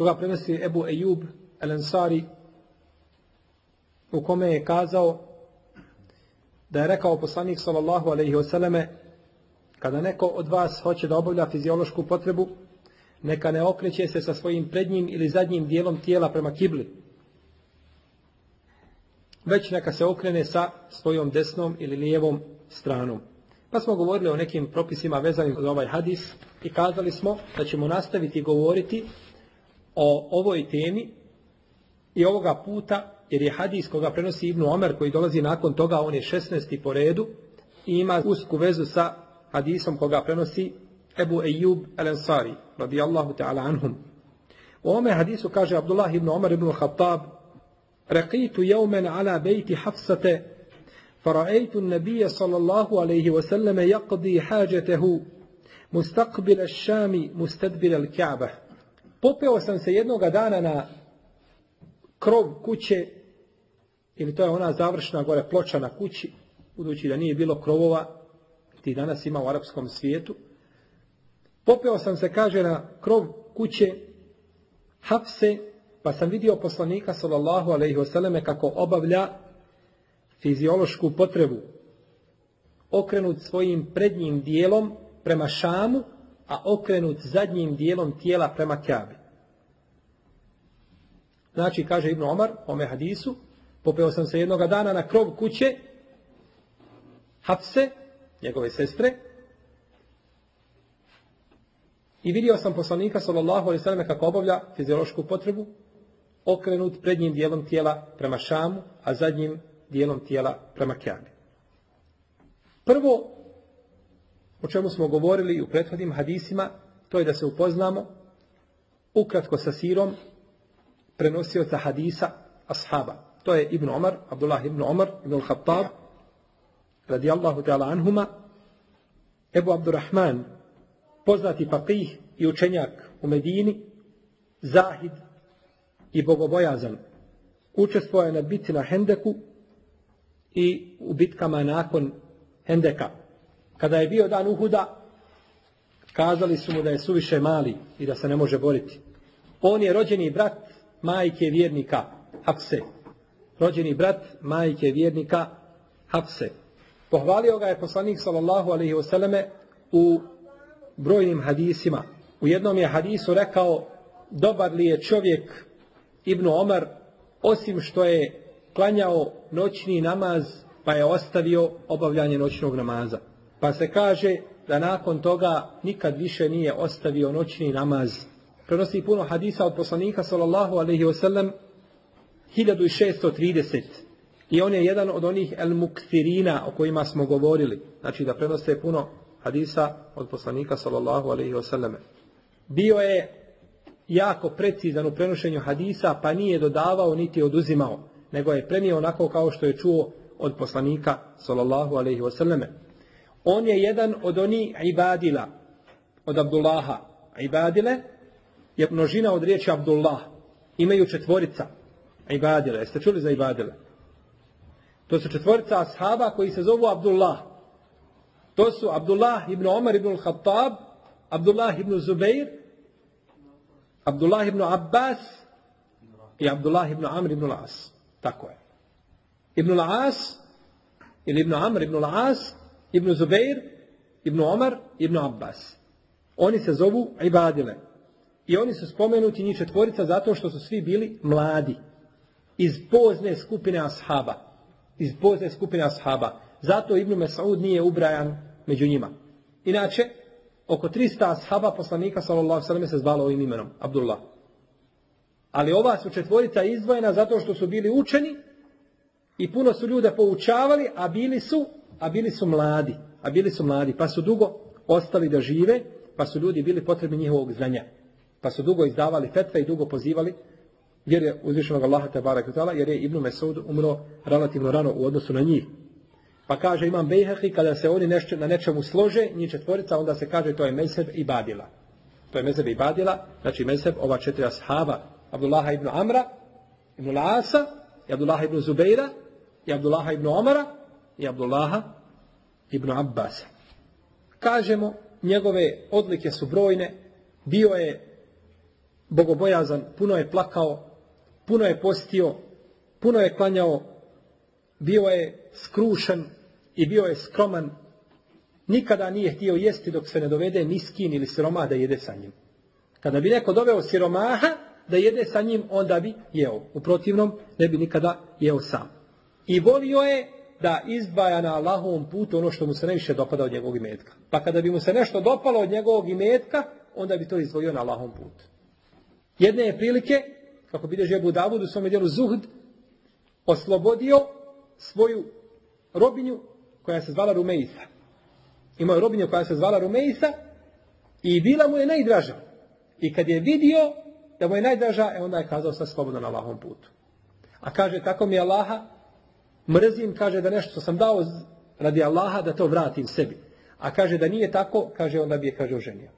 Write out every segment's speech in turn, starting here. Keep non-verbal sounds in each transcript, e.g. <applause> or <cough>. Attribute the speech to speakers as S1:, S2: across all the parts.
S1: koga prenosi Ebu Ejub El Ansari u kome je kazao da je rekao poslanik sallallahu alaihi wasallame kada neko od vas hoće da obavlja fiziološku potrebu neka ne okreće se sa svojim prednjim ili zadnjim dijelom tijela prema kibli već neka se okrene sa svojom desnom ili lijevom stranom. Pa smo govorili o nekim propisima vezanim za ovaj hadis i kazali smo da ćemo nastaviti govoriti o ovoj temi i ovoga puta, jer je hadis koga prenosi Ibnu Omer koji dolazi nakon toga, on je 16. po redu i ima usku vezu sa hadisom koga prenosi Ebu Ejub el-Ansari, radijallahu ta'ala anhum. U ome hadisu kaže Abdullah ibn Omar ibn Khattab, رقيت يوما على بيت حفصة فرأيت النبي صلى الله عليه وسلم يقضي حاجته مستقبل الشام مستدبر الكعبة Popeo sam se jednoga dana na krov kuće, ili to je ona završna gore ploča na kući, budući da nije bilo krovova, ti danas ima u arapskom svijetu. Popeo sam se, kaže, na krov kuće Hafse, pa sam vidio poslanika, sallallahu alaihi wasallam, kako obavlja fiziološku potrebu, okrenut svojim prednjim dijelom prema Šamu, a okrenut zadnjim dijelom tijela prema Kjabi. Znači, kaže Ibn Omar, ome hadisu, popeo sam se jednoga dana na krov kuće Hafse, njegove sestre, i vidio sam poslanika, sallallahu alaihi sallam, kako obavlja fiziološku potrebu, okrenut prednjim dijelom tijela prema Šamu, a zadnjim dijelom tijela prema Kjabi. Prvo, o čemu smo govorili u prethodnim hadisima, to je da se upoznamo ukratko sa sirom prenosioca hadisa ashaba. To je Ibn Omar, Abdullah ibn Omar, ibn al-Khattab, radijallahu ta'ala anhuma, Ebu Abdurrahman, poznati faqih i učenjak u Medini, zahid i bogobojazan. Učestvovao je na biti na Hendeku i u bitkama nakon Hendeka. Kada je bio dan Uhuda, kazali su mu da je suviše mali i da se ne može boriti. On je rođeni brat majke vjernika Hafse. Rođeni brat majke vjernika Hafse. Pohvalio ga je poslanik sallallahu alaihi wasallame u brojnim hadisima. U jednom je hadisu rekao dobar li je čovjek Ibn Omar osim što je klanjao noćni namaz pa je ostavio obavljanje noćnog namaza. Pa se kaže da nakon toga nikad više nije ostavio noćni namaz. Prenosi puno hadisa od poslanika sallallahu alaihi wasallam 1630. I on je jedan od onih el-muktirina o kojima smo govorili. Znači da prenose puno hadisa od poslanika sallallahu alaihi wasallam. Bio je jako precizan u prenošenju hadisa pa nije dodavao niti oduzimao. Nego je prenio onako kao što je čuo od poslanika sallallahu alaihi wasallam. On je jedan od onih ibadila, od Abdullaha. Ibadile je množina od riječi Abdullah. Imaju četvorica ibadile. Jeste čuli za ibadile? To su četvorica ashaba koji se zovu Abdullah. To su Abdullah ibn Omar ibn Khattab, Abdullah ibn Zubair, Abdullah ibn Abbas i Abdullah ibn Amr ibn Las. Tako je. Ibn Las ili ibn Amr ibn Las, ibn Zubair, ibn Omar, ibn Abbas. Oni se zovu Ibadile. I oni su spomenuti njih četvorica zato što su svi bili mladi. Iz pozne skupine ashaba. Iz pozne skupine ashaba. Zato Ibn Mes'ud nije ubrajan među njima. Inače, oko 300 ashaba poslanika sallallahu sallam se zvalo ovim imenom. Abdullah. Ali ova su četvorica izdvojena zato što su bili učeni i puno su ljude poučavali, a bili su, a bili su mladi. A bili su mladi, pa su dugo ostali da žive, pa su ljudi bili potrebni njihovog znanja. Pa su dugo izdavali fetve i dugo pozivali jer je uzvišenog Allaha te barek jer je Ibn Mesud umro relativno rano u odnosu na njih. Pa kaže imam Bejhehi, kada se oni nešto, na nečemu slože, njih četvorica, onda se kaže to je mezheb i badila. To je mezheb i badila, znači mezheb ova četiri ashaba, Abdullaha ibn Amra, ibn Lasa, i Abdullaha ibn Zubeira, i Abdullaha ibn Omara, i Abdullaha ibn Abbas. Kažemo, njegove odlike su brojne, bio je bogobojazan, puno je plakao, puno je postio, puno je klanjao, bio je skrušen i bio je skroman. Nikada nije htio jesti dok se ne dovede miskin ili siroma da jede sa njim. Kada bi neko doveo siromaha da jede sa njim, onda bi jeo. U protivnom ne bi nikada jeo sam. I volio je da izdvaja na Allahovom putu ono što mu se najviše dopada od njegovog imetka. Pa kada bi mu se nešto dopalo od njegovog imetka, onda bi to izdvojio na Allahovom putu. Jedne je prilike, kako bilježi Ebu Davud u svom dijelu Zuhd, oslobodio svoju robinju koja se zvala Rumejsa. Imao je robinju koja se zvala Rumejsa i bila mu je najdraža. I kad je vidio da mu je najdraža, e onda je kazao sad slobodno na Allahom putu. A kaže, tako mi je Allaha, mrzim, kaže da nešto što sam dao radi Allaha, da to vratim sebi. A kaže da nije tako, kaže onda bi je, kaže, oženio.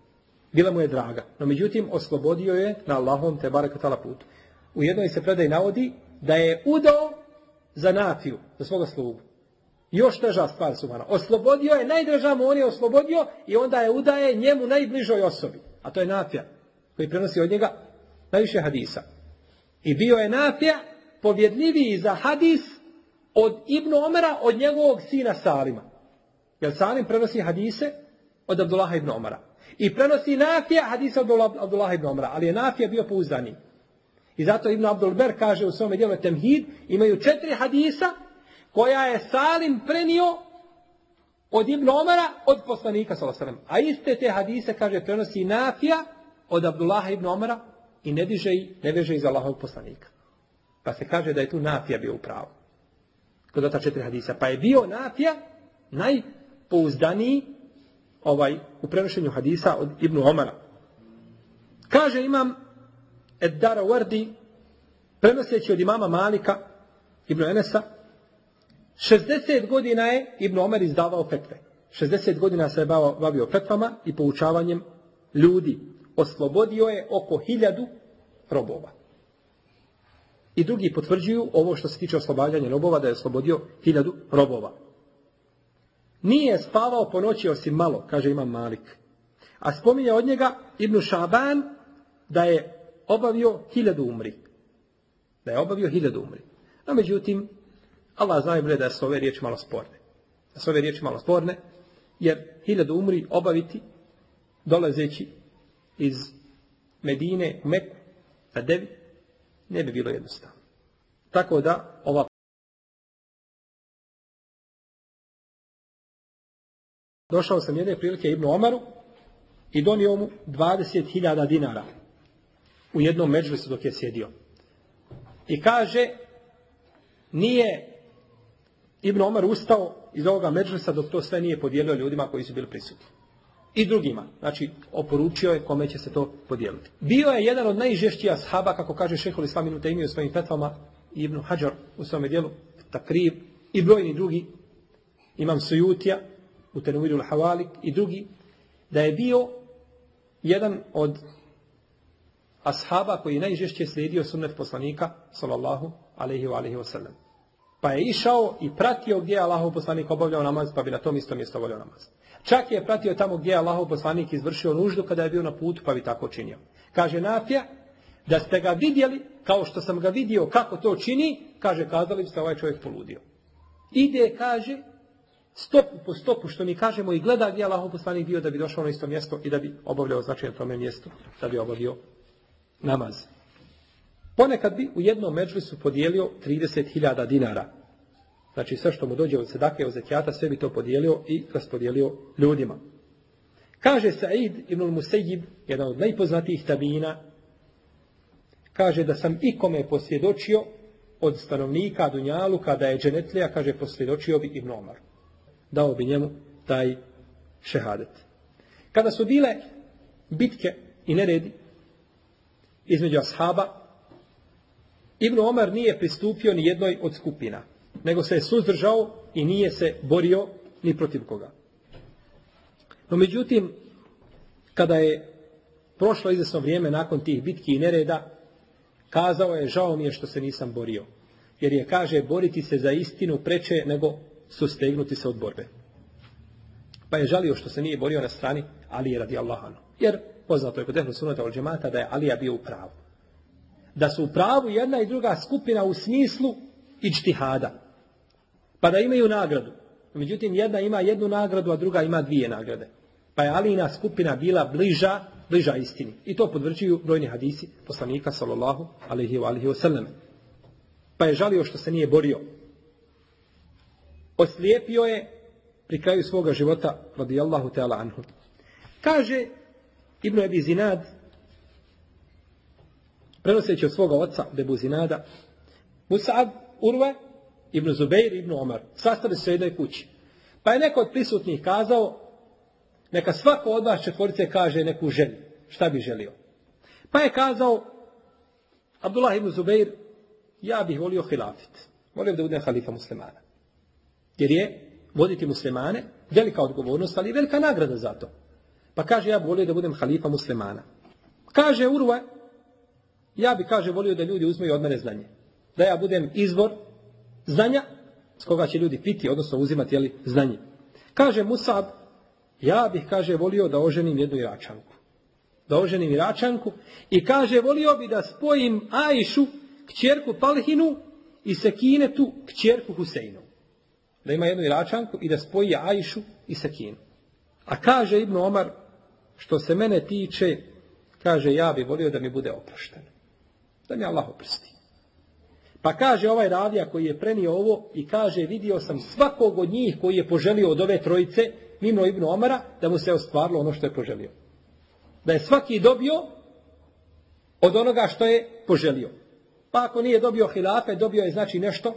S1: Bila mu je draga. No međutim, oslobodio je na Allahom te barakatala putu. U jednoj se predaj navodi da je udao za nafiju, za svoga slugu. Još teža stvar sumana. Oslobodio je, najdraža mu on je oslobodio i onda je udaje njemu najbližoj osobi. A to je nafija koji prenosi od njega najviše hadisa. I bio je nafija povjedljiviji za hadis od Ibnu Omera, od njegovog sina Salima. Jer Salim prenosi hadise od Abdullaha ibn Omara. I prenosi Nafija hadisa od Abdullaha ibn Omara. Ali je Nafija bio pouzdani. I zato Ibn Abdulber kaže u svome dijelu Temhid, imaju četiri hadisa koja je Salim prenio od Ibn Omara, od poslanika s.a.v. A iste te hadise, kaže, prenosi Nafija od Abdullaha ibn Omara i ne diže ne veže iz Allahovog poslanika. Pa se kaže da je tu Nafija bio u pravu. Kod ta četiri hadisa. Pa je bio Nafija najpouzdaniji ovaj, u prenošenju hadisa od Ibn Omara. Kaže imam Eddara Wardi, prenoseći od imama Malika, Ibn Enesa, 60 godina je Ibn Omer izdavao fetve. 60 godina se je bavio fetvama i poučavanjem ljudi. Oslobodio je oko hiljadu robova. I drugi potvrđuju ovo što se tiče oslobađanja robova, da je oslobodio hiljadu robova. Nije spavao po noći osim malo, kaže Imam Malik. A spominje od njega Ibn Šaban da je obavio hiljadu umri. Da je obavio hiljadu umri. No međutim, Allah zna je da su ove riječi malo sporne. Da su ove riječi malo sporne, jer hiljadu umri obaviti dolazeći iz Medine u Meku na devi, ne bi bilo jednostavno. Tako da ova Došao sam jedne prilike Ibnu Omaru i donio mu 20.000 dinara u jednom međlisu dok je sjedio. I kaže, nije Ibn Omar ustao iz ovoga međlisa dok to sve nije podijelio ljudima koji su bili prisutni. I drugima. Znači, oporučio je kome će se to podijeliti. Bio je jedan od najžešćija shaba, kako kaže šehol Islam Ibn Taymi u svojim fetvama, Ibn Hajar u svome dijelu, Takrib, i brojni drugi, imam Sujutija, u Tenuviru Havalik i drugi, da je bio jedan od ashaba koji najžešće slijedio sunnet poslanika, sallallahu alaihi wa alaihi wa sallam. Pa je išao i pratio gdje je Allahov poslanik obavljao namaz, pa bi na tom istom mjestu obavljao namaz. Čak je pratio tamo gdje je Allahov poslanik izvršio nuždu kada je bio na putu, pa bi tako činio. Kaže Nafija, da ste ga vidjeli, kao što sam ga vidio kako to čini, kaže, kazali biste ovaj čovjek poludio. Ide, kaže, stopu po stopu, što mi kažemo, i gleda gdje je Allahov poslanik bio da bi došao na isto mjesto i da bi obavljao na tome mjestu, da bi obavio namaz. Ponekad bi u jednom međlisu podijelio 30.000 dinara. Znači sve što mu dođe od sedake, od zekijata, sve bi to podijelio i raspodijelio ljudima. Kaže Said ibn Musejib, jedan od najpoznatijih tabina, kaže da sam ikome posvjedočio od stanovnika Dunjalu kada je dženetlija, kaže posvjedočio bi Ibn Omar. Dao bi njemu taj šehadet. Kada su bile bitke i neredi između ashaba, Ibn Omar nije pristupio ni jednoj od skupina, nego se je suzdržao i nije se borio ni protiv koga. No međutim, kada je prošlo izvesno vrijeme nakon tih bitki i nereda, kazao je, žao mi je što se nisam borio. Jer je, kaže, boriti se za istinu preče nego sustegnuti se od borbe. Pa je žalio što se nije borio na strani Ali radi Allahanu. Jer poznato je kod ehlu sunata džemata da je Alija bio u pravu. Da su u pravu jedna i druga skupina u smislu ičtihada. Pa da imaju nagradu. Međutim, jedna ima jednu nagradu, a druga ima dvije nagrade. Pa je Alijina skupina bila bliža, bliža istini. I to podvrđuju brojni hadisi poslanika, sallallahu alaihi wa alihi wasallam. Pa je žalio što se nije borio. Oslijepio je pri kraju svoga života, radijallahu ta'ala anhu. Kaže Ibn Abi Zinad, prenoseći od svoga oca, Debu Zinada, Musa'ab, Urve, Ibn Zubeir, Ibn Omar, sastali se u jednoj kući. Pa je neko od prisutnih kazao, neka svako od vas četvorice kaže neku želju. Šta bi želio? Pa je kazao, Abdullah ibn Zubeir, ja bih volio hilafit. Volio da budem halifa muslimana. Jer je voditi muslimane velika odgovornost, ali i velika nagrada za to. Pa kaže, ja bih volio da budem halifa muslimana. Kaže Urva, ja bi, kaže, volio da ljudi uzmeju od mene znanje. Da ja budem izvor znanja s koga će ljudi piti, odnosno uzimati jeli, znanje. Kaže Musab, ja bih, kaže, volio da oženim jednu Iračanku. Da oženim Iračanku i kaže, volio bi da spojim Ajšu, kćerku Palhinu i Sekinetu, kćerku Huseinu. Da ima jednu Iračanku i da spoji Ajšu i Sekinu. A kaže Ibn Omar, što se mene tiče, kaže, ja bih volio da mi bude oprošteno. Da mi Allah oprosti. Pa kaže ovaj ravija koji je prenio ovo i kaže, vidio sam svakog od njih koji je poželio od ove trojice, mimo Ibn Omara, da mu se ostvarilo ono što je poželio. Da je svaki dobio od onoga što je poželio. Pa ako nije dobio hilafe, dobio je znači nešto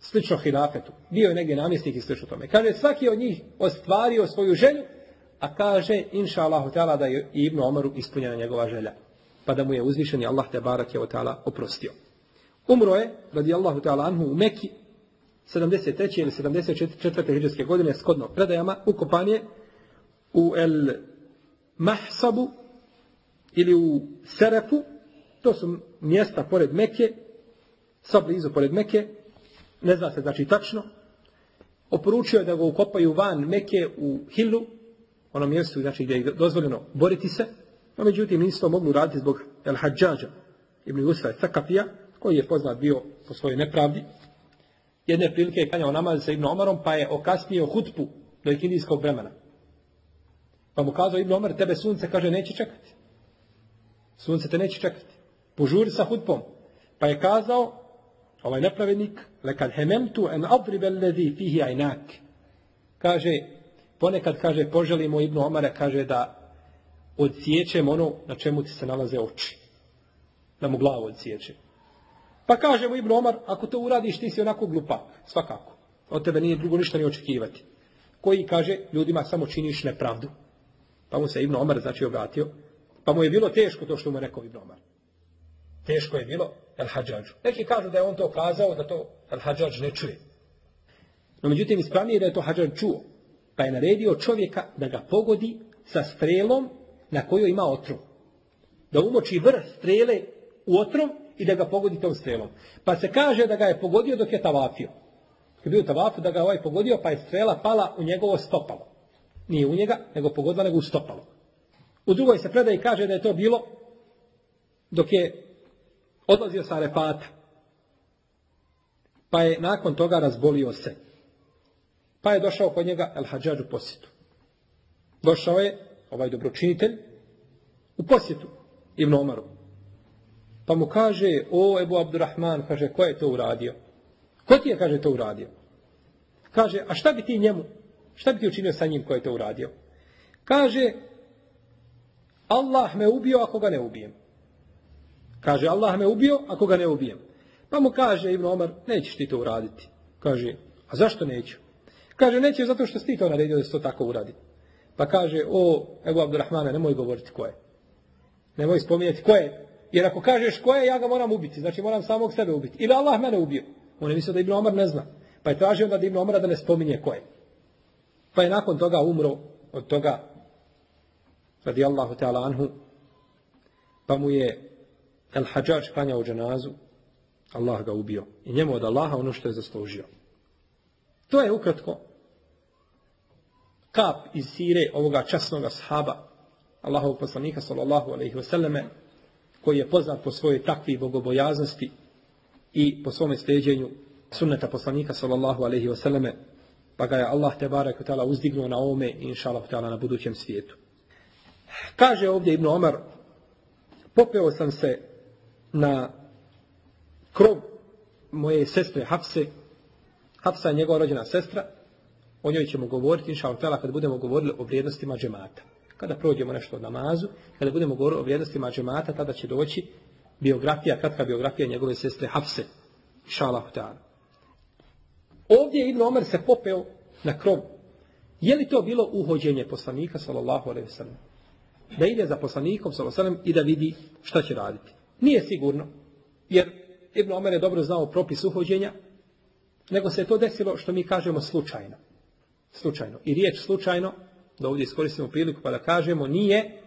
S1: slično hilafetu. Bio je negdje namjesnik i slično tome. Kaže, svaki od njih ostvario svoju želju, a kaže, inša ta'ala, da je Ibn Omaru ispunjena njegova želja. Pa da mu je uzvišeni Allah te barak je o ta'ala oprostio. Umro je, radi Allahu ta'ala anhu, u Meki, 73. ili 74. hiđarske godine, skodno predajama, ukopan je u El Mahsabu ili u Serefu, to su mjesta pored Meke, sa blizu pored Meke, ne zna se znači tačno, oporučio je da ga ukopaju van Meke u Hilu, ono mjestu znači, gdje je dozvoljeno boriti se, no međutim nisu to mogli zbog El Hadžađa, ibn Usra Sakafija, koji je poznat bio po svojoj nepravdi. Jedne prilike je kanjao namaz sa Ibn Omarom, pa je okasnio hutbu do ikindijskog vremena. Pa mu kazao Ibn Omar, tebe sunce, kaže, neće čekati. Sunce te neće čekati. Požuri sa hutbom. Pa je kazao, ovaj nepravednik, lekad hememtu en adribe ledi fihi ajnak. Kaže, ponekad, kaže, poželimo Ibn Omara, kaže da odsjećem ono na čemu ti se nalaze oči. Da mu glavu odsjećem. Pa kaže mu Ibn Omar, ako to uradiš, ti si onako glupak. Svakako. Od tebe nije drugo ništa ni očekivati. Koji kaže, ljudima samo činiš nepravdu. Pa mu se Ibn Omar znači obratio. Pa mu je bilo teško to što mu je rekao Ibn Omar. Teško je bilo El Hadžađu. Neki kažu da je on to kazao, da to El Hadžađ ne čuje. No međutim, ispravnije da je to Hadžađ čuo. Pa je naredio čovjeka da ga pogodi sa strelom na kojoj ima otrov. Da umoči vrh strele u otrov i da ga pogodi tom strelom. Pa se kaže da ga je pogodio dok je tavafio. Dok je bio tavafu da ga ovaj pogodio pa je strela pala u njegovo stopalo. Nije u njega, nego pogodila nego u stopalo. U drugoj se predaji kaže da je to bilo dok je odlazio sa Arefata. Pa je nakon toga razbolio se. Pa je došao kod njega El Hadžađ u posjetu. Došao je ovaj dobročinitelj u posjetu Ibn Omaru. Pa mu kaže, o Ebu Abdurrahman, kaže, ko je to uradio? Ko ti je, kaže, to uradio? Kaže, a šta bi ti njemu, šta bi ti učinio sa njim ko je to uradio? Kaže, Allah me ubio ako ga ne ubijem. Kaže, Allah me ubio ako ga ne ubijem. Pa mu kaže Ibn Omar, nećeš ti to uraditi. Kaže, a zašto neću? Kaže, neće zato što si ti to naredio da se to tako uradi. Pa kaže, o, Ebu Abdurrahmane, nemoj govoriti ko je. Nemoj spominjati ko je. Jer ako kažeš ko je, ja ga moram ubiti. Znači moram samog sebe ubiti. Ili Allah mene ubio. On je mislio da Ibn Omar ne zna. Pa je tražio onda da Ibn Omara da ne spominje ko je. Pa je nakon toga umro od toga radi Allahu ta'ala anhu pa mu je El Hadžač klanjao dženazu Allah ga ubio. I njemu od Allaha ono što je zaslužio. To je ukratko kap iz sire ovoga časnog sahaba Allahovog poslanika sallallahu alaihi wasallame koji je poznat po svojoj takvi bogobojaznosti i po svome steđenju sunneta poslanika sallallahu alaihi wasallame pa ga je Allah te barek ta'ala uzdignuo na ovome i inša na budućem svijetu. Kaže ovdje Ibn Omar popeo sam se na krov moje sestre Hafse Hafsa je njegova rođena sestra o njoj ćemo govoriti inša Allah kad budemo govorili o vrijednostima džemata. Kada prođemo nešto od namazu, kada budemo govorili o vrijednostima džemata, tada će doći biografija, kratka biografija njegove sestre Hafse. Šalahu ta'ala. Ovdje Ibn Omer se popeo na krov. Je li to bilo uhođenje poslanika, sallallahu alaihi sallam? Da ide za poslanikom, sallallahu alaihi i da vidi šta će raditi. Nije sigurno, jer Ibn Omer je dobro znao propis uhođenja, nego se je to desilo što mi kažemo slučajno. Slučajno. I riječ slučajno da ovdje iskoristimo priliku pa da kažemo, nije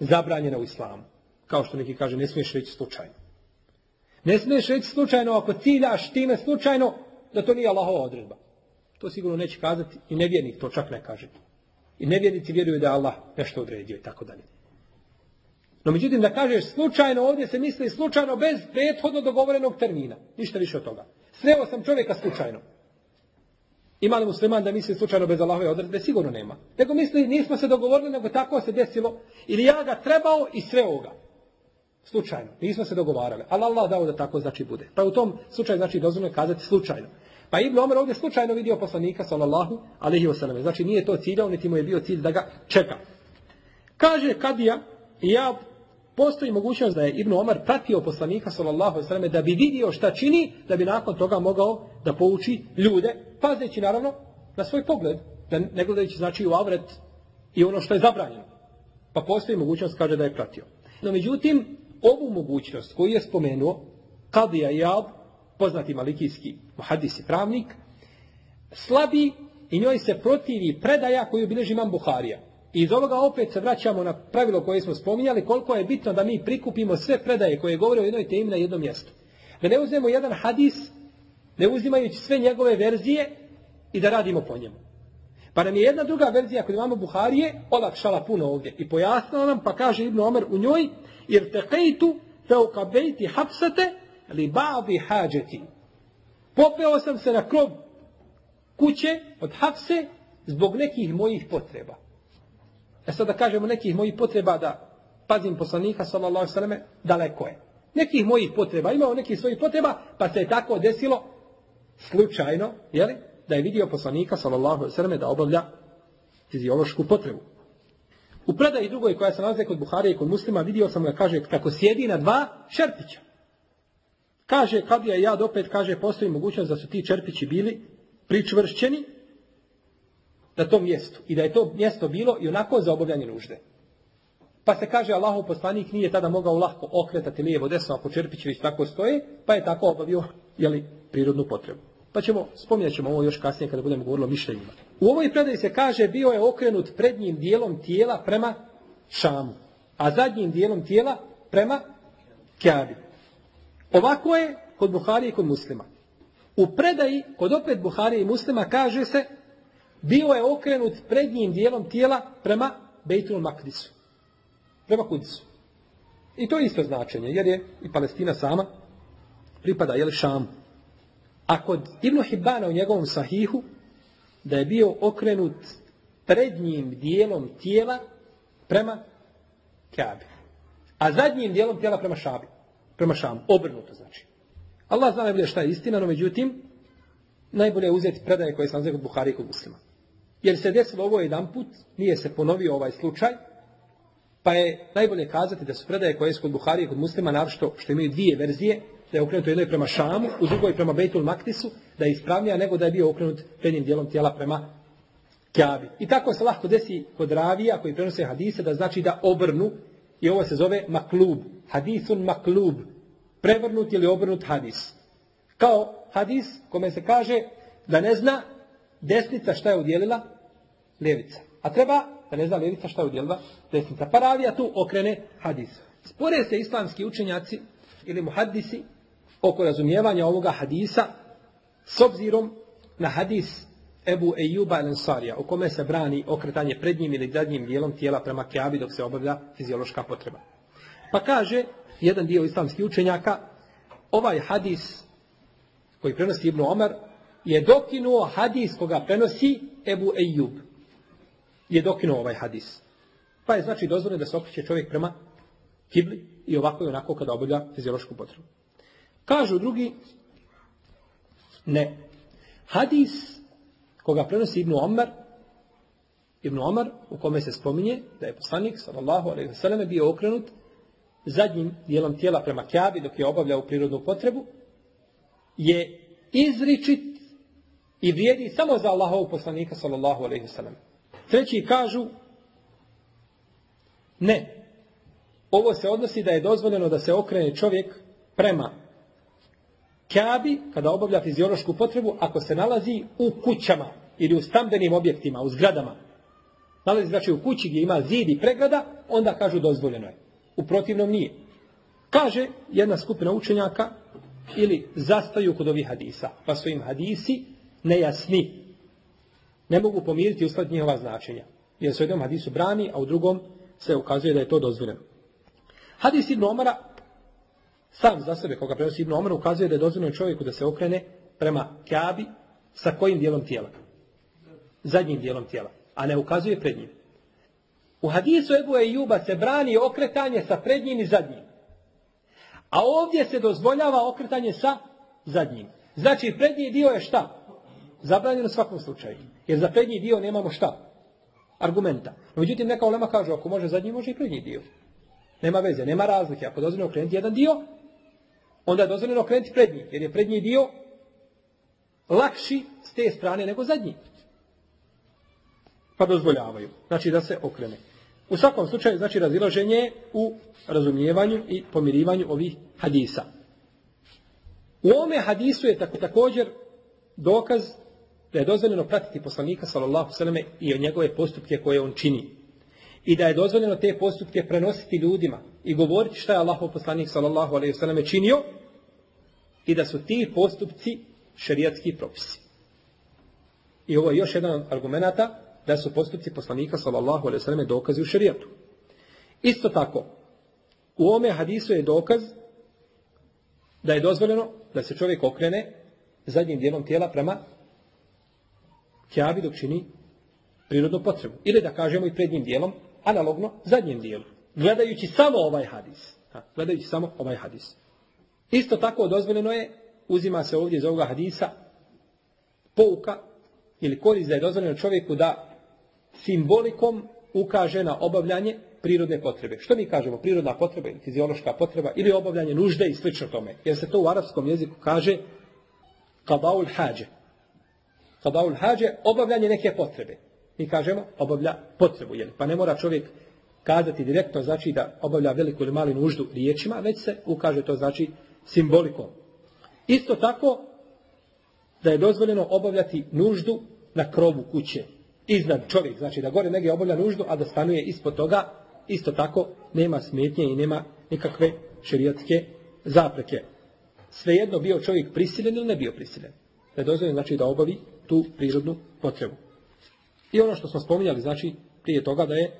S1: zabranjena u islamu. Kao što neki kaže, ne smiješ reći slučajno. Ne smiješ reći slučajno ako ciljaš time slučajno da to nije Allahova odredba. To sigurno neće kazati i nevjernik to čak ne kaže. I nevjernici vjeruju da je Allah nešto odredio i tako dalje. No međutim da kažeš slučajno, ovdje se misli slučajno bez prethodno dogovorenog termina. Ništa više od toga. Sreo sam čovjeka slučajno. Ima li musliman da misli slučajno bez Allahove odredbe? Sigurno nema. Nego misli, nismo se dogovorili, nego tako se desilo. Ili ja ga trebao i sreo ga. Slučajno. Nismo se dogovarali. Ali Allah dao da tako znači bude. Pa u tom slučaju znači dozvoljeno kazati slučajno. Pa Ibn Omer ovdje slučajno vidio poslanika, sallallahu alaihi wasallam. Znači nije to ciljao, niti mu je bio cilj da ga čeka. Kaže Kadija, ja postoji mogućnost da je Ibn Omar pratio poslanika sallallahu alejhi da bi vidio šta čini, da bi nakon toga mogao da pouči ljude, pazeći naravno na svoj pogled, da ne gledajući znači u avret i ono što je zabranjeno. Pa postoji mogućnost kaže da je pratio. No međutim, ovu mogućnost koju je spomenuo Kadija Jab, poznati malikijski muhadis pravnik, slabi i njoj se protivi predaja koju bilježi imam Buharija. Iz ovoga opet se vraćamo na pravilo koje smo spominjali, koliko je bitno da mi prikupimo sve predaje koje govore o jednoj temi na jednom mjestu. Da ne uzmemo jedan hadis, ne uzimajući sve njegove verzije i da radimo po njemu. Pa nam je jedna druga verzija kod imamo Buharije olakšala puno ovdje i pojasnila nam, pa kaže Ibn Omer u njoj, jer teqejtu feukabejti hapsate li babi hađeti. Popeo sam se na krov kuće od hapse zbog nekih mojih potreba. E sad da kažemo nekih mojih potreba da pazim poslanika sallallahu alejhi daleko je. Nekih mojih potreba, imao nekih svojih potreba, pa se je tako desilo slučajno, je li, da je vidio poslanika sallallahu alejhi da obavlja fiziološku potrebu. U predaji drugoj koja se nalazi kod Buharije i kod Muslima vidio sam ga kaže kako sjedi na dva čerpića. Kaže kad je ja opet kaže postoji mogućnost da su ti čerpići bili pričvršćeni na tom mjestu. I da je to mjesto bilo i onako za obavljanje nužde. Pa se kaže Allahov poslanik nije tada mogao lahko okretati lijevo desno ako čerpići već tako stoje, pa je tako obavio jeli, prirodnu potrebu. Pa ćemo, spominjat ćemo ovo još kasnije kada budemo govorili o mišljenjima. U ovoj predaji se kaže bio je okrenut prednjim dijelom tijela prema Šamu, a zadnjim dijelom tijela prema Kjabi. Ovako je kod Buhari i kod muslima. U predaji, kod opet Buhari i muslima, kaže se bio je okrenut prednjim dijelom tijela prema Bejtul Makdisu. Prema Kudisu. I to je isto značenje, jer je i Palestina sama pripada, jel, Šamu. A kod Ibnu Hibana u njegovom sahihu, da je bio okrenut prednjim dijelom tijela prema Kaabi. A zadnjim dijelom tijela prema Šabi. Prema Šamu. Obrnuto znači. Allah zna najbolje šta je istina, no međutim, najbolje je uzeti predaje koje sam kod Buhari i kod muslima. Jer se desilo ovo jedan put, nije se ponovio ovaj slučaj, pa je najbolje kazati da su predaje koje su kod Buhari i kod muslima, naročito što imaju dvije verzije, da je okrenut jednoj prema Šamu, u drugoj prema Bejtul Maktisu, da je ispravnija nego da je bio okrenut prednjim dijelom tijela prema Kjabi. I tako se lahko desi kod ravija koji prenose hadise, da znači da obrnu, i ovo se zove maklub, hadisun maklub, prevrnut ili obrnut hadis. Kao hadis kome se kaže da ne zna desnica šta je udjelila levica. A treba da ne zna levica šta je udjelila desnica. Pa ravija tu okrene hadis. Spore se islamski učenjaci ili muhaddisi oko razumijevanja ovoga hadisa s obzirom na hadis Ebu Ejuba al-Ansarija, u kome se brani okretanje prednjim ili zadnjim dijelom tijela prema kjavi dok se obavlja fiziološka potreba. Pa kaže jedan dio islamskih učenjaka, ovaj hadis koji prenosi Ibnu Omar je dokinuo hadis koga prenosi Ebu Ejub. Je dokinuo ovaj hadis. Pa je znači dozvoljeno da se okreće čovjek prema kibli i ovako i onako kada obavlja fiziološku potrebu. Kažu drugi, ne. Hadis koga prenosi Ibnu Omar, Ibnu Omar, u kome se spominje da je poslanik, sallallahu alaihi wasallam, bio okrenut zadnjim dijelom tijela prema kjabi dok je obavljao prirodnu potrebu, je izričit i vrijedi samo za Allahovog poslanika, sallallahu alaihi wasallam. Treći kažu, ne. Ovo se odnosi da je dozvoljeno da se okrene čovjek prema Kjabi, kada obavlja fiziološku potrebu, ako se nalazi u kućama ili u stambenim objektima, u zgradama. Nalazi znači u kući gdje ima zid i pregrada, onda kažu dozvoljeno je. U protivnom nije. Kaže jedna skupina učenjaka ili zastaju kod ovih hadisa, pa su im hadisi nejasni. Ne mogu pomiriti uskladiti njihova značenja. Jer se u jednom hadisu brani, a u drugom se ukazuje da je to dozvoljeno. Hadis Ibn Omara sam za sebe, koga prenosi Ibn Omar, ukazuje da je dozvoljeno čovjeku da se okrene prema Kjabi sa kojim dijelom tijela? Zadnjim dijelom tijela, a ne ukazuje pred njim. U hadisu Ebu Ejuba se brani okretanje sa prednjim i zadnjim. A ovdje se dozvoljava okretanje sa zadnjim. Znači, prednji dio je šta? Zabranjeno svakom slučaju. Jer za prednji dio nemamo šta? Argumenta. Međutim, neka ulema kaže, ako može zadnji, može i prednji dio. Nema veze, nema razlike. Ako dozvoljeno okrenuti jedan dio, onda je dozvoljeno okrenuti prednji, jer je prednji dio lakši s te strane nego zadnji. Pa dozvoljavaju. Znači da se okrene. U svakom slučaju, znači razilaženje u razumijevanju i pomirivanju ovih hadisa. U ome hadisu je tako, također dokaz da je dozvoljeno pratiti poslanika sallallahu sallam i njegove postupke koje on čini. I da je dozvoljeno te postupke prenositi ljudima i govoriti šta je Allahov poslanik sallallahu alejhi ve selleme činio i da su ti postupci šerijatski propisi. I ovo je još jedan od argumenata da su postupci poslanika sallallahu alejhi ve selleme dokazi u šerijatu. Isto tako, u ome hadisu je dokaz da je dozvoljeno da se čovjek okrene zadnjim dijelom tijela prema kjavi dok čini prirodnu potrebu. Ili da kažemo i prednjim dijelom, analogno zadnjem dijelu. Gledajući samo ovaj hadis. Ha, gledajući samo ovaj hadis. Isto tako dozvoljeno je, uzima se ovdje iz ovoga hadisa, pouka ili korist da je dozvoljeno čovjeku da simbolikom ukaže na obavljanje prirodne potrebe. Što mi kažemo? Prirodna potreba ili fiziološka potreba ili obavljanje nužde i slično tome. Jer se to u arapskom jeziku kaže kabaul hađe. Kabaul hađe, obavljanje neke potrebe. Mi kažemo obavlja potrebu. Jel? Pa ne mora čovjek kazati direktno znači da obavlja veliku ili malu nuždu riječima, već se ukaže to znači simbolikom. Isto tako da je dozvoljeno obavljati nuždu na krovu kuće. Iznad čovjek, znači da gore negdje obavlja nuždu, a da stanuje ispod toga, isto tako nema smetnje i nema nikakve šerijatske zapreke. Svejedno bio čovjek prisilen ili ne bio prisilen. Je dozvoljeno znači da obavi tu prirodnu potrebu. I ono što smo spominjali, znači prije toga da je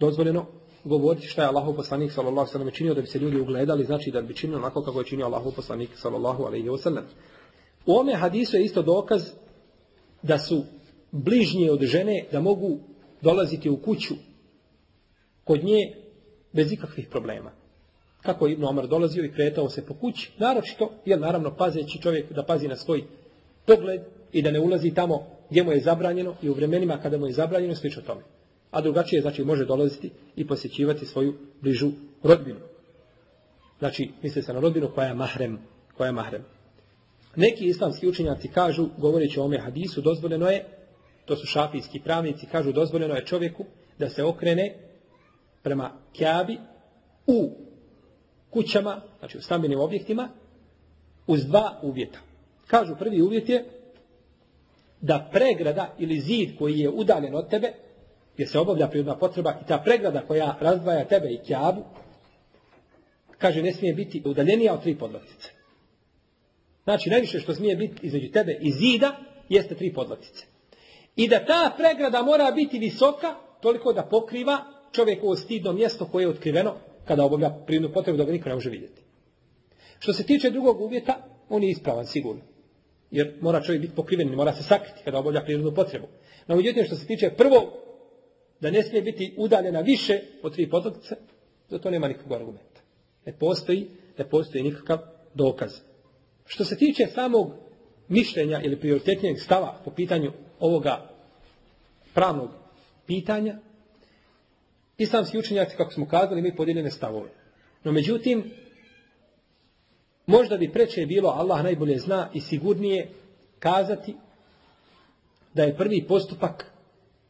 S1: dozvoljeno govoriti šta je Allahov poslanik sallallahu alejhi ve činio da bi se ljudi ugledali, znači da bi činio onako kako je činio Allahov poslanik sallallahu alejhi ve sellem. U ome hadisu je isto dokaz da su bližnje od žene da mogu dolaziti u kuću kod nje bez ikakvih problema. Kako je Ibn Omar dolazio i kretao se po kući, naročito, jer naravno pazeći čovjek da pazi na svoj pogled i da ne ulazi tamo gdje mu je zabranjeno i u vremenima kada mu je zabranjeno slično tome. A drugačije znači može dolaziti i posjećivati svoju bližu rodbinu. Znači, misli se na rodbinu koja je mahrem. Koja je mahrem. Neki islamski učenjaci kažu, govoreći o ome hadisu, dozvoljeno je, to su šafijski pravnici, kažu dozvoljeno je čovjeku da se okrene prema kjabi u kućama, znači u stambenim objektima, uz dva uvjeta. Kažu prvi uvjet je da pregrada ili zid koji je udaljen od tebe, gdje se obavlja prirodna potreba i ta pregrada koja razdvaja tebe i kjabu, kaže ne smije biti udaljenija od tri podlatice. Znači najviše što smije biti između tebe i zida jeste tri podlatice. I da ta pregrada mora biti visoka toliko da pokriva čovjekovo stidno mjesto koje je otkriveno kada obavlja prirodnu potrebu da ga niko ne može vidjeti. Što se tiče drugog uvjeta, on je ispravan sigurno. Jer mora čovjek biti pokriven, ne mora se sakriti kada obavlja prirodnu potrebu. No međutim što se tiče prvo da ne smije biti udaljena više od tri potokice, za to nema nikakvog argumenta. Ne postoji, ne postoji nikakav dokaz. Što se tiče samog mišljenja ili prioritetnijeg stava po pitanju ovoga pravnog pitanja, islamski učenjaci, kako smo kazali, mi podijeljene stavove. No međutim, možda bi preče bilo, Allah najbolje zna i sigurnije kazati da je prvi postupak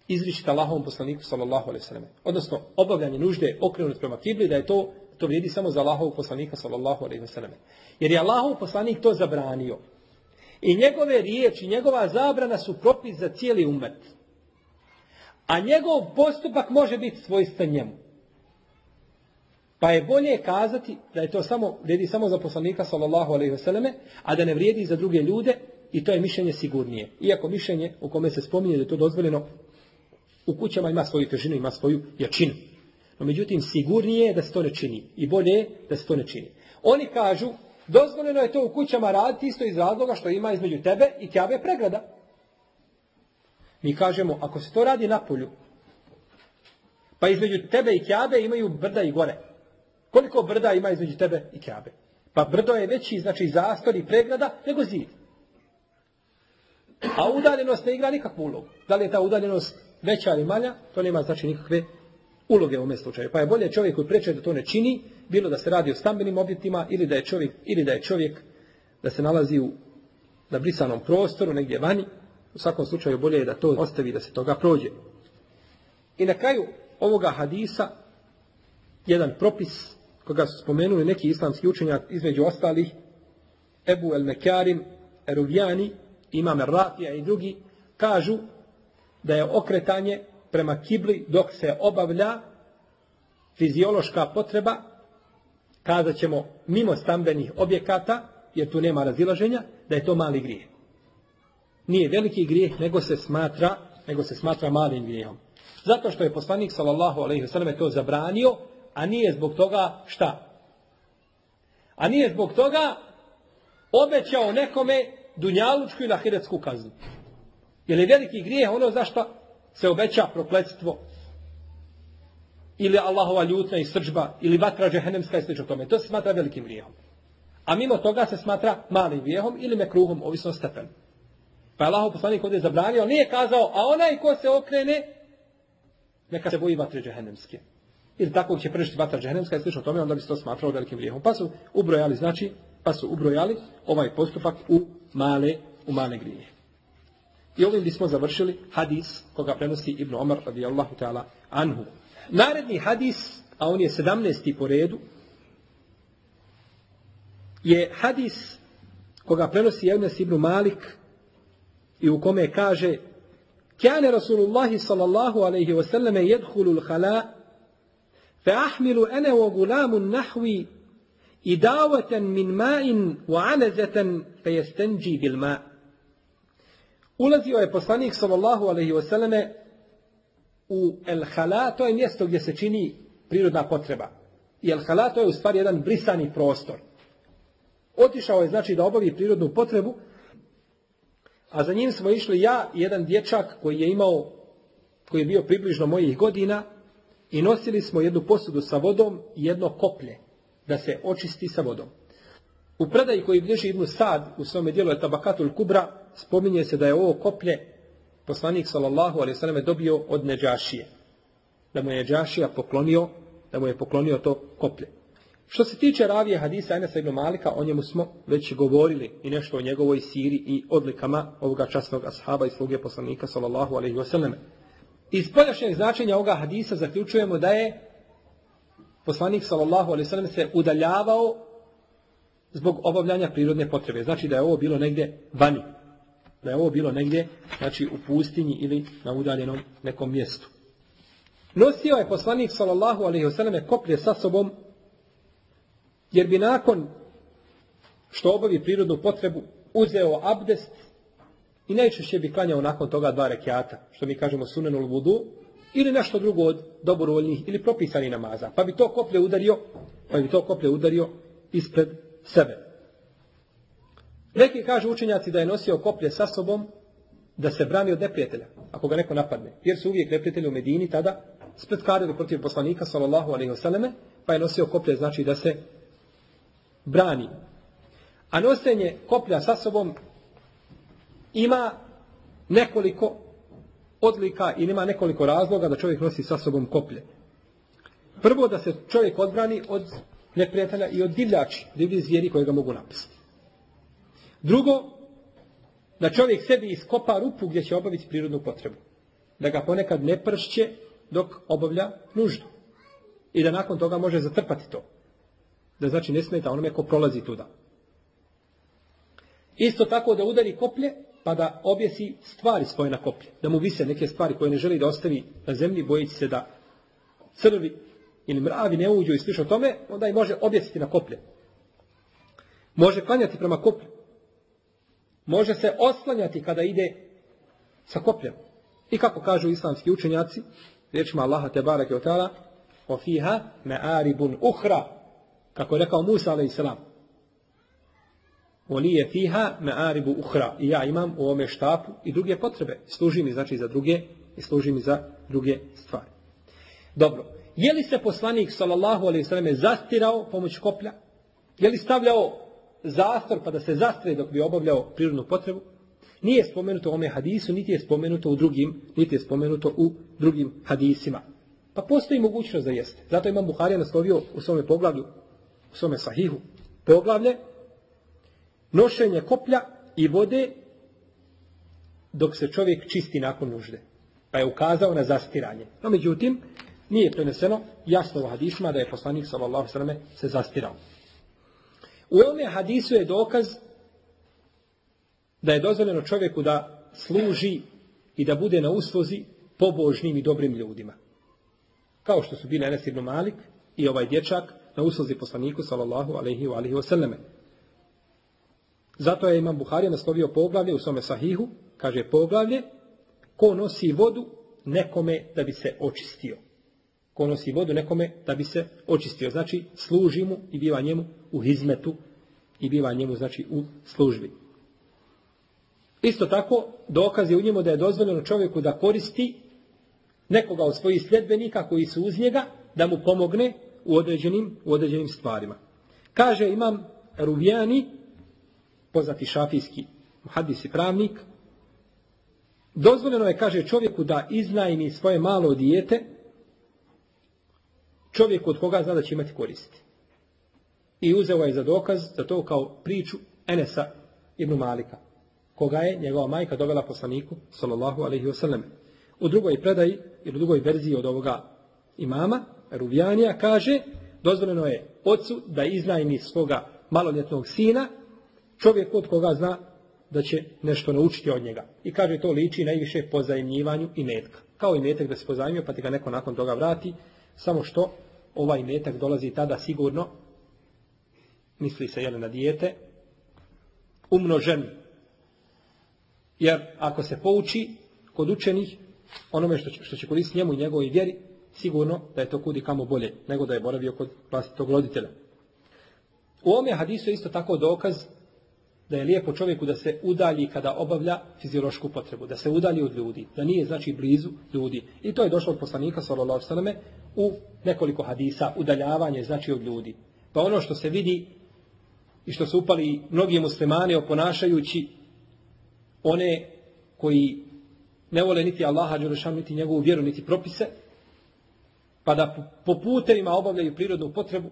S1: izričiti Allahovom poslaniku sallallahu alaihi sallam. Odnosno, obavljanje nužde okrenut prema kibli, da je to, to vrijedi samo za Allahovog poslanika sallallahu alaihi sallam. Jer je Allahov poslanik to zabranio. I njegove riječi, njegova zabrana su propis za cijeli umet. A njegov postupak može biti svojstven njemu. Pa je bolje kazati da je to samo, vrijedi samo za poslanika sallallahu alaihi vseleme, a da ne vrijedi za druge ljude i to je mišljenje sigurnije. Iako mišljenje u kome se spominje da je to dozvoljeno u kućama ima svoju težinu, ima svoju jačinu. No međutim, sigurnije je da se to ne čini. I bolje je da se to ne čini. Oni kažu, dozvoljeno je to u kućama raditi isto iz razloga što ima između tebe i kjabe pregrada. Mi kažemo, ako se to radi na polju, pa između tebe i kjabe imaju brda i gore. Koliko brda ima između tebe i kjabe? Pa brdo je veći, znači zastor i pregrada, nego zid. A udaljenost ne igra nikakvu ulogu. Da li je ta udaljenost veća ili manja, to nema znači nikakve uloge u ovom slučaju. Pa je bolje čovjek koji preče da to ne čini, bilo da se radi o stambenim objektima ili da je čovjek, ili da je čovjek da se nalazi u na brisanom prostoru, negdje vani, u svakom slučaju bolje je da to ostavi da se toga prođe. I na kraju ovoga hadisa jedan propis koga su spomenuli neki islamski učenjak između ostalih Ebu El Mekarim, Eruvjani, Imam Rafija i drugi kažu da je okretanje prema kibli dok se obavlja fiziološka potreba, kada ćemo mimo stambenih objekata, jer tu nema razilaženja, da je to mali grijeh. Nije veliki grijeh, nego se smatra, nego se smatra malim grijehom. Zato što je poslanik sallallahu alejhi ve to zabranio, a nije zbog toga šta? A nije zbog toga obećao nekome dunjalučku ili ahiretsku kaznu. Jer je veliki grijeh ono zašto se obeća prokletstvo ili Allahova ljutna i srđba ili vatra džehennemska i slično tome. To se smatra velikim grijehom. A mimo toga se smatra malim grijehom ili mekruhom, ovisno o stepenu. Pa je Allahov poslanik ovdje zabranio, nije kazao, a onaj ko se okrene, neka se boji vatre džehennemske. Ili tako će prešiti vatra džehennemska i slično tome, onda bi se to smatralo velikim grijehom. Pa su ubrojali, znači, pa su ubrojali ovaj postupak u male, u male grije. I ovim bismo završili hadis koga prenosi Ibn Omar radijallahu ta'ala anhu. Naredni hadis, a on je sedamnesti po redu, je hadis koga prenosi Evnes ibn Malik i u kome kaže Kjane Rasulullahi sallallahu alaihi wasallam jedhulu l'hala fa ahmilu ene o gulamu nahvi i davatan min ma'in wa anazatan fejestenđi bil ma. Ulazio je poslanik sallallahu alaihi wasallame u El Hala, to je mjesto gdje se čini prirodna potreba. I El Hala to je u stvari jedan brisani prostor. Otišao je znači da obavi prirodnu potrebu, a za njim smo išli ja i jedan dječak koji je imao, koji je bio približno mojih godina i nosili smo jednu posudu sa vodom i jedno koplje da se očisti sa vodom. U predaji koji bilježi Ibnu Sad u svome dijelu je Tabakatul Kubra spominje se da je ovo koplje poslanik sallallahu alaihi sallam dobio od Neđašije. Da mu je Neđašija poklonio, da mu je poklonio to koplje. Što se tiče ravije hadisa Enesa ibn Malika, o njemu smo već govorili i nešto o njegovoj siri i odlikama ovoga časnog ashaba i sluge poslanika sallallahu alaihi wasallam. Iz poljašnjeg značenja ovoga hadisa zaključujemo da je poslanik sallallahu alaihi wasallam se udaljavao zbog obavljanja prirodne potrebe. Znači da je ovo bilo negdje vani. Da je ovo bilo negdje, znači u pustinji ili na udaljenom nekom mjestu. Nosio je poslanik sallallahu alaihi wasallam koplje sa sobom jer bi nakon što obavi prirodnu potrebu uzeo abdest i najčešće bi klanjao nakon toga dva rekiata, što mi kažemo sunenul vudu, ili nešto drugo od dobrovoljnih ili propisanih namaza. Pa bi to koplje udario, pa bi to koplje udario ispred sebe. Neki kažu učenjaci da je nosio koplje sa sobom da se brani od neprijatelja, ako ga neko napadne. Jer su uvijek neprijatelji u Medini tada spretkarili protiv poslanika, sallallahu alaihi pa je nosio koplje, znači da se brani. A nosenje koplja sa sobom ima nekoliko odlika i ima nekoliko razloga da čovjek nosi sa sobom koplje. Prvo da se čovjek odbrani od neprijatelja i od divljači, divlji zvijeri koje ga mogu napasti. Drugo, da čovjek sebi iskopa rupu gdje će obaviti prirodnu potrebu. Da ga ponekad ne pršće dok obavlja nuždu. I da nakon toga može zatrpati to. Da znači ne smeta onome ko prolazi tuda. Isto tako da udari koplje, pa da objesi stvari svoje na koplje. Da mu vise neke stvari koje ne želi da ostavi na zemlji, bojići se da crvi ili mravi ne uđu i slično tome, onda i može objesiti na koplje. Može klanjati prema koplju. Može se oslanjati kada ide sa kopljem. I kako kažu islamski učenjaci, riječima Allaha te barake od ta'ala, o fiha me aribun uhra, kako je rekao Musa salam. Oni fiha me aribu uhra. I ja imam u ome štapu i druge potrebe. Služi mi znači za druge i služi mi za druge stvari. Dobro. Je li se poslanik sallallahu alaihi sallam zastirao pomoć koplja? Je li stavljao zastor pa da se zastire dok bi obavljao prirodnu potrebu? Nije spomenuto u ome hadisu, niti je spomenuto u drugim, niti je spomenuto u drugim hadisima. Pa postoji mogućnost da jeste. Zato imam Buharija naslovio u svome poglavlju, svome sahihu, poglavlje, nošenje koplja i vode dok se čovjek čisti nakon nužde. Pa je ukazao na zastiranje. No međutim, nije preneseno jasno u hadisma da je poslanik sallallahu sallam se zastirao. U ovome hadisu je dokaz da je dozvoljeno čovjeku da služi i da bude na usluzi pobožnim i dobrim ljudima. Kao što su bili Enes Malik i ovaj dječak na usluzi poslaniku sallallahu alaihi wa alihi wasallame. Zato je Imam Buharija naslovio poglavlje u svome sahihu, kaže poglavlje, ko nosi vodu nekome da bi se očistio. Ko nosi vodu nekome da bi se očistio. Znači, služi mu i biva njemu u hizmetu i biva njemu, znači, u službi. Isto tako, dokaz je u njemu da je dozvoljeno čovjeku da koristi nekoga od svojih sljedbenika koji su uz njega, da mu pomogne u određenim, u određenim stvarima. Kaže imam Ruvijani, poznati šafijski hadis i pravnik, dozvoljeno je, kaže čovjeku, da iznajmi svoje malo dijete čovjeku od koga zna da će imati koristi. I uzeo je za dokaz za to kao priču Enesa ibn Malika, koga je njegova majka dovela poslaniku, sallallahu alaihi wasallam. U drugoj predaji, ili u drugoj verziji od ovoga imama, Ruvijanija, kaže, dozvoljeno je ocu da iznajmi svoga maloljetnog sina, čovjek od koga zna da će nešto naučiti od njega. I kaže to liči najviše po zajemljivanju i metka. Kao i metak da se pozajmio pa ti ga neko nakon toga vrati, samo što ovaj metak dolazi tada sigurno misli se jel, na dijete, umnožen. Jer ako se pouči kod učenih, onome što će, što će koristiti njemu i njegovoj vjeri, sigurno da je to kudi kamo bolje, nego da je boravio kod vlastitog roditelja. U ovome hadisu isto tako dokaz da je lijepo čovjeku da se udalji kada obavlja fiziološku potrebu, da se udalji od ljudi, da nije znači blizu ljudi. I to je došlo od poslanika sallallahu alejhi u nekoliko hadisa udaljavanje znači od ljudi. Pa ono što se vidi i što su upali mnogi muslimani oponašajući one koji ne vole niti Allaha niti njegovu vjeru, niti propise, pa da po putevima obavljaju prirodnu potrebu,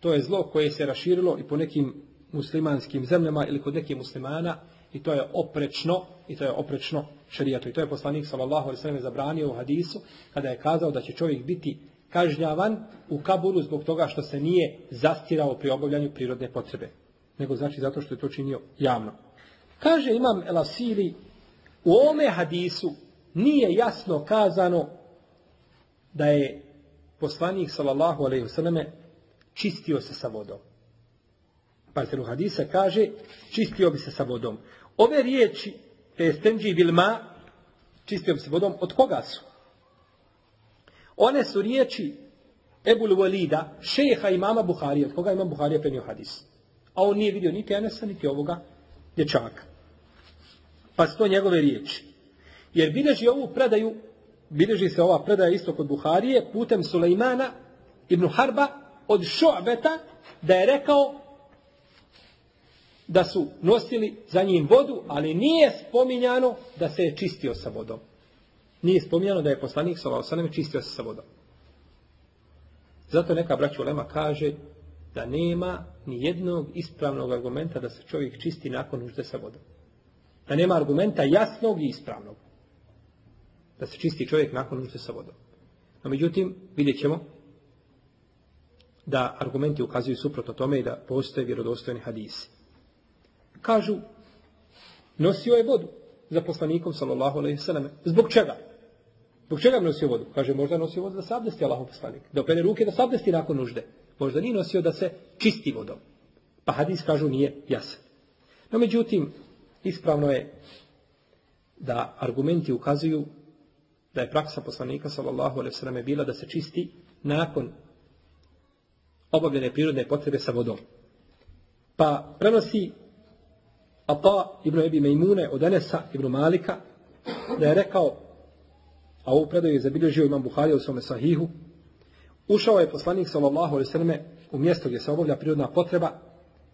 S1: to je zlo koje se raširilo i po nekim muslimanskim zemljama ili kod nekih muslimana i to je oprečno i to je oprečno šerijatu. I to je poslanik sallallahu alejhi ve sellem zabranio u hadisu kada je kazao da će čovjek biti kažnjavan u kaburu zbog toga što se nije zastirao pri obavljanju prirodne potrebe. Nego znači zato što je to činio javno. Kaže imam Elasili, u ome hadisu nije jasno kazano da je poslanik sallallahu alejhi ve čistio se sa vodom. Pa se u hadisa kaže čistio bi se sa vodom. Ove riječi te stenđi bilma čistio bi se vodom od koga su? One su riječi Ebul Walida, šeha imama Buharija, od koga imam Buharija prenio hadis. A on nije vidio niti Enesa, niti ovoga dječaka. Pa su to njegove riječi. Jer bilježi ovu predaju, bilježi se ova predaja isto kod Buharije, putem Sulejmana ibn Harba od Šo'beta, da je rekao da su nosili za njim vodu, ali nije spominjano da se je čistio sa vodom. Nije spominjano da je poslanik s.a.v. čistio se sa vodom. Zato neka braća Ulema kaže da nema ni jednog ispravnog argumenta da se čovjek čisti nakon nužde sa vodom. Da nema argumenta jasnog i ispravnog. Da se čisti čovjek nakon nužde sa vodom. No međutim, vidjet ćemo da argumenti ukazuju suprotno tome i da postoje vjerodostojni hadisi. Kažu, nosio je vodu za poslanikom, sallallahu alaihi sallam. Zbog čega? Zbog čega bi nosio vodu? Kaže, možda nosio vodu da se abdesti Allahov poslanik. Da opere ruke da se abdesti nakon nužde. Možda nije nosio da se čisti vodom. Pa hadis, kažu, nije jasan. No, međutim, ispravno je da argumenti ukazuju da je praksa poslanika, sallallahu alaihi sallam, bila da se čisti nakon obavljene prirodne potrebe sa vodom. Pa prenosi Ata ibn Ebi Mejmune od Enesa ibn Malika da je rekao a ovu predaju je zabilježio imam Buharija u svome sahihu ušao je poslanik sallallahu alaihi sallam u mjesto gdje se obavlja prirodna potreba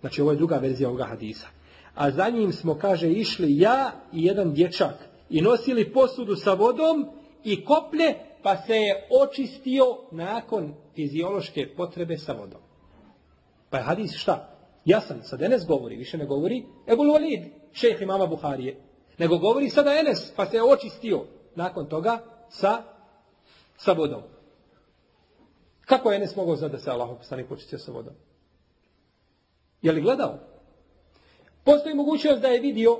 S1: znači ovo je druga verzija ovoga hadisa a za njim smo kaže išli ja i jedan dječak i nosili posudu sa vodom i koplje pa se je očistio nakon fiziološke potrebe sa vodom pa je hadis šta? jasan, sad Enes govori, više ne govori Ebul Walid, šejh imama Buharije, nego govori sada Enes, pa se je očistio nakon toga sa, sa vodom. Kako je Enes mogao znati da se Allah poslanik počistio sa vodom? Je li gledao? Postoji mogućnost da je vidio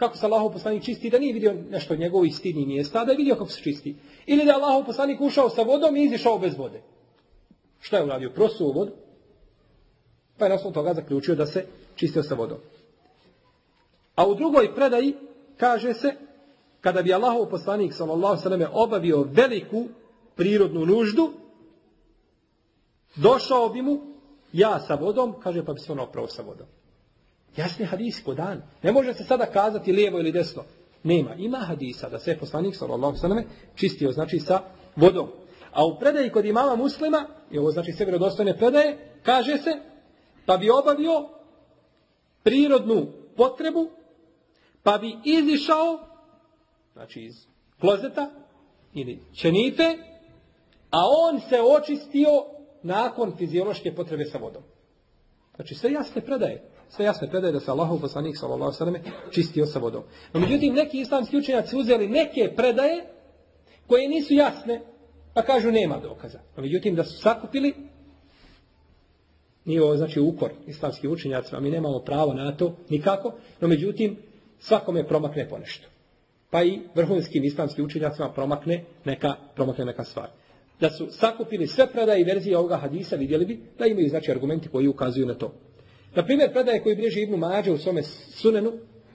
S1: kako se Allahov poslanik čisti, da nije vidio nešto njegovih stidnih mjesta, da je vidio kako se čisti. Ili da je Allahov poslanik ušao sa vodom i izišao bez vode. Šta je uradio? Prosuo vodu, Pa je naslov toga zaključio da se čistio sa vodom. A u drugoj predaji kaže se, kada bi Allahov poslanik sallam obavio veliku prirodnu nuždu, došao bi mu ja sa vodom, kaže pa bi se on opravo sa vodom. Jasni hadis ko dan. Ne može se sada kazati lijevo ili desno. Nema. Ima hadisa da se poslanik sallallahu sallam čistio znači sa vodom. A u predaji kod imama muslima, i ovo znači sve vjerodostojne predaje, kaže se pa bi obavio prirodnu potrebu, pa bi izišao, znači iz klozeta ili čenipe, a on se očistio nakon fiziološke potrebe sa vodom. Znači sve jasne predaje. Sve jasne predaje da se Allahov poslanik sallallahu sallam čistio sa vodom. No međutim, neki islamski učenjaci uzeli neke predaje koje nisu jasne, pa kažu nema dokaza. No međutim, da su sakupili Nije ovo znači ukor islamski učenjacima, mi nemamo pravo na to nikako, no međutim svakome promakne ponešto. Pa i vrhunskim islamskim učenjacima promakne neka, promakne neka stvar. Da su sakupili sve predaje i verzije ovoga hadisa, vidjeli bi da imaju znači argumenti koji ukazuju na to. Na primjer, predaje koji bilježi Ibnu Mađe u svome sunenu,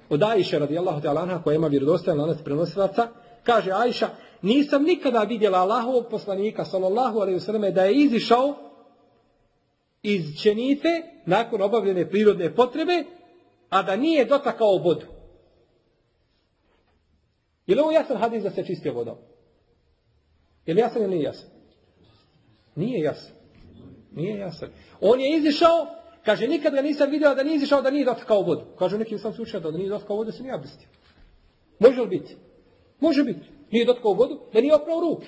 S1: od Ajše radijallahu ta'ala anha, koja ima vjerodostojan lanac prenosilaca, kaže Ajša, nisam nikada vidjela Allahovog poslanika, sallallahu alaihi wasallam, da je izišao iz čenice nakon obavljene prirodne potrebe, a da nije dotakao vodu. Je li ovo jasan hadis da se čistio vodom? Je li jasan ili nije jasan? Nije jasan. Nije jasan. On je izišao, kaže, nikad ga nisam vidio da nije izišao da nije dotakao vodu. Kaže, nekim sam slučaju da nije dotakao vodu, se nije abdestio. Može li biti? Može biti. Nije dotakao vodu, da nije oprao ruke.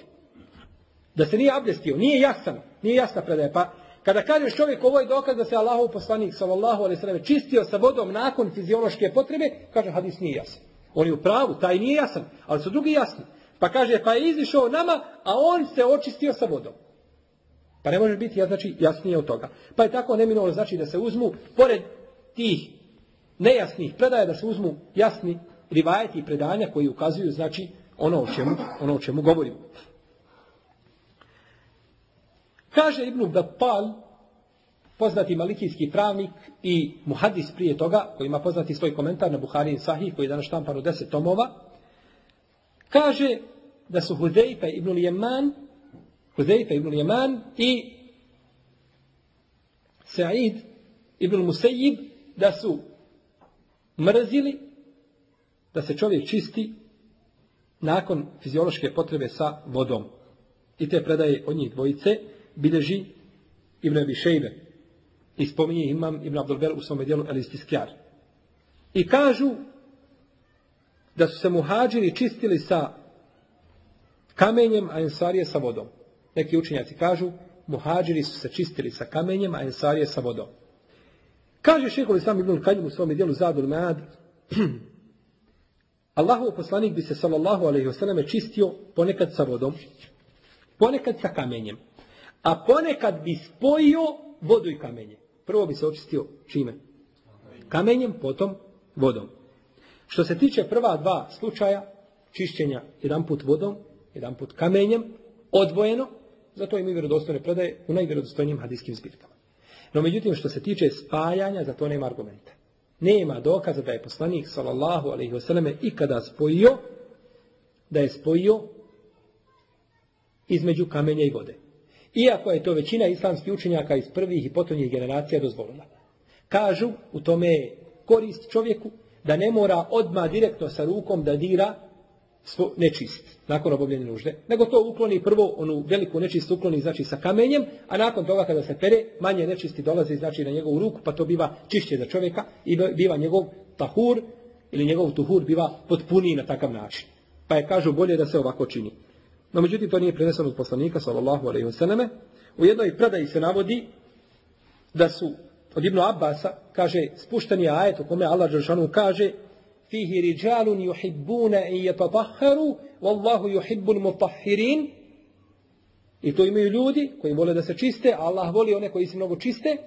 S1: Da se nije abdestio. Nije jasan. Nije jasna predaja. Pa kada kažeš čovjek ovo je dokaz da se Allahov poslanik sallallahu alejhi ve čistio sa vodom nakon fiziološke potrebe, kaže hadis nije jasan. On je u pravu, taj nije jasan, ali su drugi jasni. Pa kaže, pa je izišao nama, a on se očistio sa vodom. Pa ne može biti ja, znači, jasnije od toga. Pa je tako neminovno znači da se uzmu, pored tih nejasnih predaja, da se uzmu jasni rivajeti i predanja koji ukazuju, znači, ono o čemu, ono o čemu govorimo. Kaže Ibn Battal, poznati malikijski pravnik i muhadis prije toga, koji ima poznati svoj komentar na Buhari i Sahih, koji je danas štampan u deset tomova, kaže da su Hudejfe ibn Lijeman, Hudejfe ibn Lijeman i Sa'id ibn Musejib, da su mrzili da se čovjek čisti nakon fiziološke potrebe sa vodom. I te predaje od njih dvojice bileži Ibn Abi Šejbe i spominje imam Ibn Abdulber u svome dijelu El. I kažu da su se muhađiri čistili sa kamenjem, a ensarije sa vodom. Neki učenjaci kažu, muhađiri su se čistili sa kamenjem, a ensarije sa vodom. Kaže šehol Islam Ibn Kajim u svome dijelu Zadul Mead, <clears throat> Allahov poslanik bi se sallallahu alaihi wasallam čistio ponekad sa vodom, ponekad sa kamenjem, a ponekad bi spojio vodu i kamenje. Prvo bi se očistio čime? Kamenjem, potom vodom. Što se tiče prva dva slučaja, čišćenja jedan put vodom, jedan put kamenjem, odvojeno, zato imaju vjerodostojne predaje u najvjerodostojnijim hadijskim zbirkama. No međutim, što se tiče spajanja, za to nema argumenta. Nema dokaza da je poslanik, sallallahu alaihi wasallam, ikada spojio, da je spojio između kamenja i vode. Iako je to većina islamskih učenjaka iz prvih i potonjih generacija dozvolila. Kažu, u tome je korist čovjeku, da ne mora odma direktno sa rukom da dira svo nečist nakon obavljene nužde, nego to ukloni prvo onu veliku nečist ukloni znači sa kamenjem, a nakon toga kada se pere, manje nečisti dolazi znači na njegovu ruku, pa to biva čišće za čovjeka i biva njegov tahur ili njegov tuhur biva potpuniji na takav način. Pa je kažu bolje da se ovako čini. No međutim to nije preneseno od poslanika sallallahu alejhi ve. U jednoj predaji se navodi da su od Ibnu Abbasa, kaže, spušteni je ajet u kome Allah Đeršanu kaže fihi riđalun juhibbuna i jetatahharu wallahu yuhibbul mutahhirin i to imaju ljudi koji vole da se čiste, a Allah voli one koji se mnogo čiste,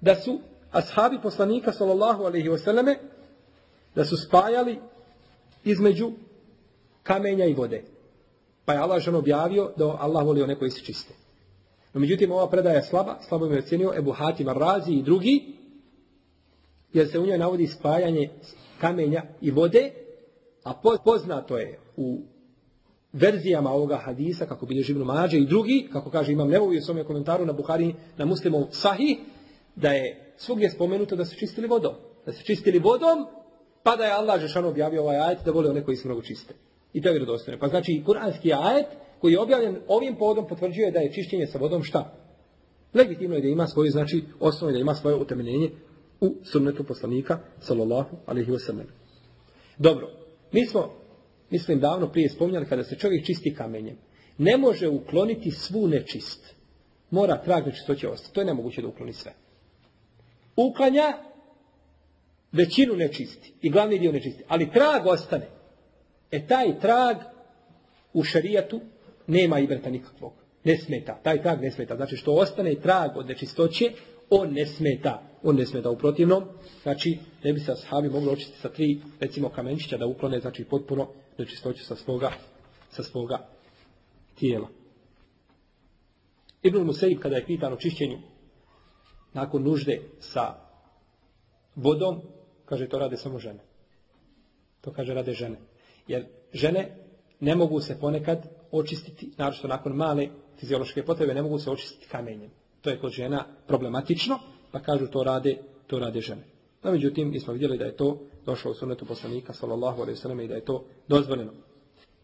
S1: da su ashabi poslanika sallallahu alaihi wasallame da su spajali između kamenja i vode. Pa je Allah objavio da Allah voli one koji se čiste. No, međutim, ova predaja je slaba, slabo je ocenio Ebu Hatim Razi i drugi, jer se u njoj navodi spajanje kamenja i vode, a poznato je u verzijama ovoga hadisa, kako bilje živno mađe i drugi, kako kaže imam nevovi u svome komentaru na Buhari, na muslimov sahih, da je svugdje spomenuto da se čistili vodom. Da se čistili vodom, pa da je Allah Žešano objavio ovaj ajet da vole one koji mnogo čiste. I to je vjerodostojno. Pa znači, kuranski ajet koji je objavljen ovim povodom potvrđuje da je čišćenje sa vodom šta? Legitimno je da ima svoje, znači, osnovno da ima svoje utemeljenje u sunnetu poslanika, sallallahu alaihi wasallam. Dobro, mi smo, mislim, davno prije spominjali kada se čovjek čisti kamenjem. Ne može ukloniti svu nečist. Mora trag nečistoće ostati. To je nemoguće da ukloni sve. Uklanja većinu nečisti i glavni dio nečisti. Ali trag ostane. E taj trag u šarijatu nema ibrata nikakvog. Ne smeta. Taj trag ne smeta. Znači što ostane trag od nečistoće, on ne smeta. On ne smeta u protivnom. Znači ne bi se ashabi mogli očistiti sa tri, recimo kamenčića da uklone, znači potpuno nečistoće sa svoga, sa svoga tijela. Ibn Musaib kada je pitan o čišćenju nakon nužde sa vodom, kaže to rade samo žene. To kaže rade žene. Jer žene ne mogu se ponekad očistiti, naročito nakon male fiziološke potrebe, ne mogu se očistiti kamenjem. To je kod žena problematično, pa kažu to rade, to rade žene. No, međutim, mi smo vidjeli da je to došlo u sunetu poslanika, sallallahu alaihi sallam, i da je to dozvoljeno.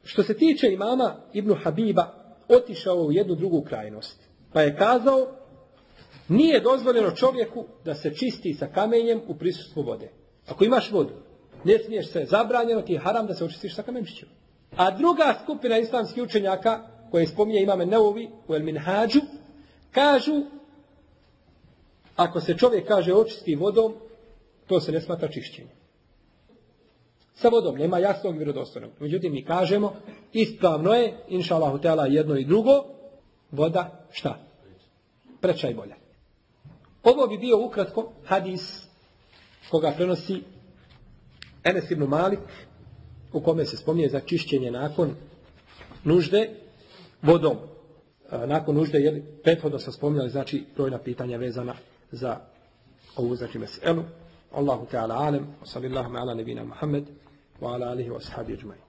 S1: Što se tiče imama Ibnu Habiba, otišao u jednu drugu krajnost. Pa je kazao, nije dozvoljeno čovjeku da se čisti sa kamenjem u prisustvu vode. Ako imaš vodu, ne smiješ se, zabranjeno ti je haram da se očistiš sa kamenčićem. A druga skupina islamskih učenjaka, koje spominje imame Neuvi u El Minhađu, kažu, ako se čovjek kaže očisti vodom, to se ne smatra čišćenjem. Sa vodom nema jasnog i vjerodostojnog. Međutim, mi kažemo, ispravno je, inša Allah, jedno i drugo, voda šta? Preča i bolja. Ovo bi bio ukratko hadis koga prenosi Enes ibn Malik, u kome se spominje za čišćenje nakon nužde vodom. Nakon nužde, jeli, prethodno sam spominjali, znači, brojna pitanja vezana za ovu, znači, meselu. Allahu Teala alem, sallallahu ala nebina Muhammed, wa ala alihi wa sahabi ajma'in.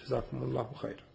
S1: Jazakumullahu khairan.